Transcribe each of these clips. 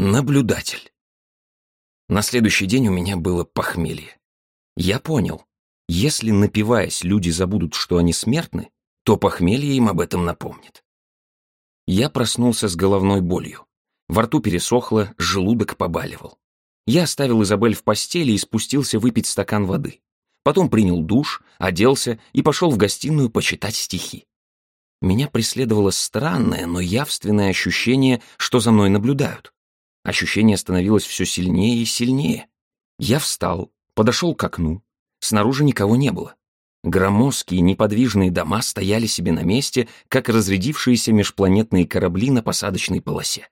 Наблюдатель. На следующий день у меня было похмелье. Я понял, если, напиваясь, люди забудут, что они смертны, то похмелье им об этом напомнит. Я проснулся с головной болью. Во рту пересохло, желудок побаливал. Я оставил Изабель в постели и спустился выпить стакан воды. Потом принял душ, оделся и пошел в гостиную почитать стихи. Меня преследовало странное, но явственное ощущение, что за мной наблюдают. Ощущение становилось все сильнее и сильнее. Я встал, подошел к окну. Снаружи никого не было. Громоздкие неподвижные дома стояли себе на месте, как разрядившиеся межпланетные корабли на посадочной полосе.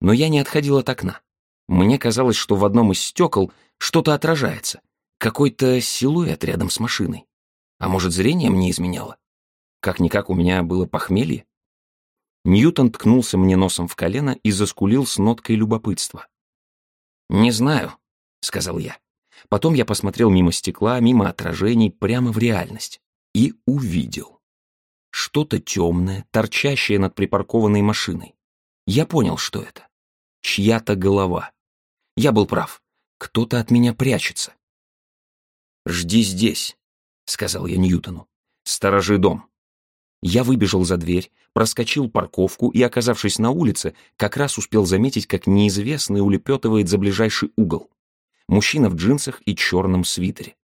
Но я не отходил от окна. Мне казалось, что в одном из стекол что-то отражается, какой-то силуэт рядом с машиной. А может, зрение мне изменяло? Как-никак у меня было похмелье. Ньютон ткнулся мне носом в колено и заскулил с ноткой любопытства. «Не знаю», — сказал я. Потом я посмотрел мимо стекла, мимо отражений, прямо в реальность. И увидел. Что-то темное, торчащее над припаркованной машиной. Я понял, что это. Чья-то голова. Я был прав. Кто-то от меня прячется. «Жди здесь», — сказал я Ньютону. «Сторожи дом». Я выбежал за дверь, проскочил парковку и, оказавшись на улице, как раз успел заметить, как неизвестный улепетывает за ближайший угол мужчина в джинсах и черном свитере.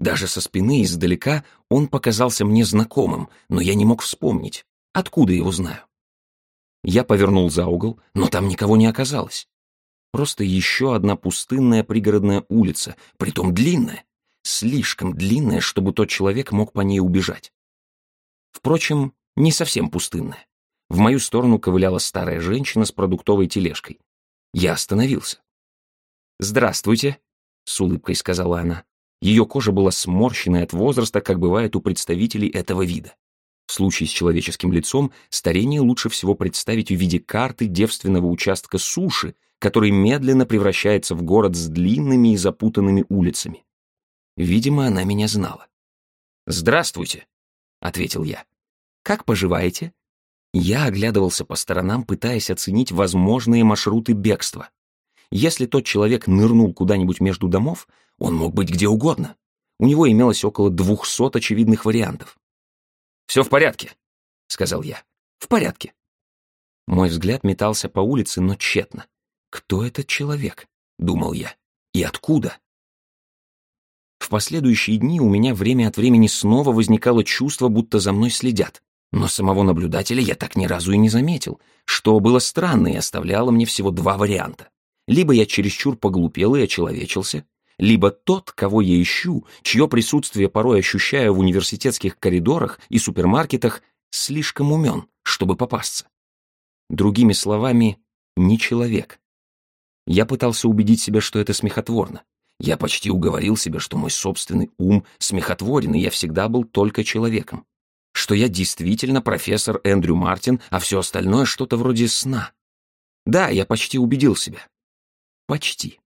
Даже со спины издалека он показался мне знакомым, но я не мог вспомнить, откуда его знаю. Я повернул за угол, но там никого не оказалось. Просто еще одна пустынная пригородная улица, притом длинная, слишком длинная, чтобы тот человек мог по ней убежать. Впрочем, не совсем пустынная. В мою сторону ковыляла старая женщина с продуктовой тележкой. Я остановился. «Здравствуйте», — с улыбкой сказала она. Ее кожа была сморщенной от возраста, как бывает у представителей этого вида. В случае с человеческим лицом старение лучше всего представить в виде карты девственного участка суши, который медленно превращается в город с длинными и запутанными улицами. Видимо, она меня знала. «Здравствуйте», — ответил я. «Как поживаете?» Я оглядывался по сторонам, пытаясь оценить возможные маршруты бегства. Если тот человек нырнул куда-нибудь между домов, он мог быть где угодно. У него имелось около двухсот очевидных вариантов. «Все в порядке», — сказал я. «В порядке». Мой взгляд метался по улице, но тщетно. «Кто этот человек?» — думал я. «И откуда?» В последующие дни у меня время от времени снова возникало чувство, будто за мной следят. Но самого наблюдателя я так ни разу и не заметил, что было странно и оставляло мне всего два варианта. Либо я чересчур поглупел и очеловечился, либо тот, кого я ищу, чье присутствие порой ощущаю в университетских коридорах и супермаркетах, слишком умен, чтобы попасться. Другими словами, не человек. Я пытался убедить себя, что это смехотворно. Я почти уговорил себя, что мой собственный ум смехотворен, и я всегда был только человеком. Что я действительно профессор Эндрю Мартин, а все остальное что-то вроде сна. Да, я почти убедил себя. Почти.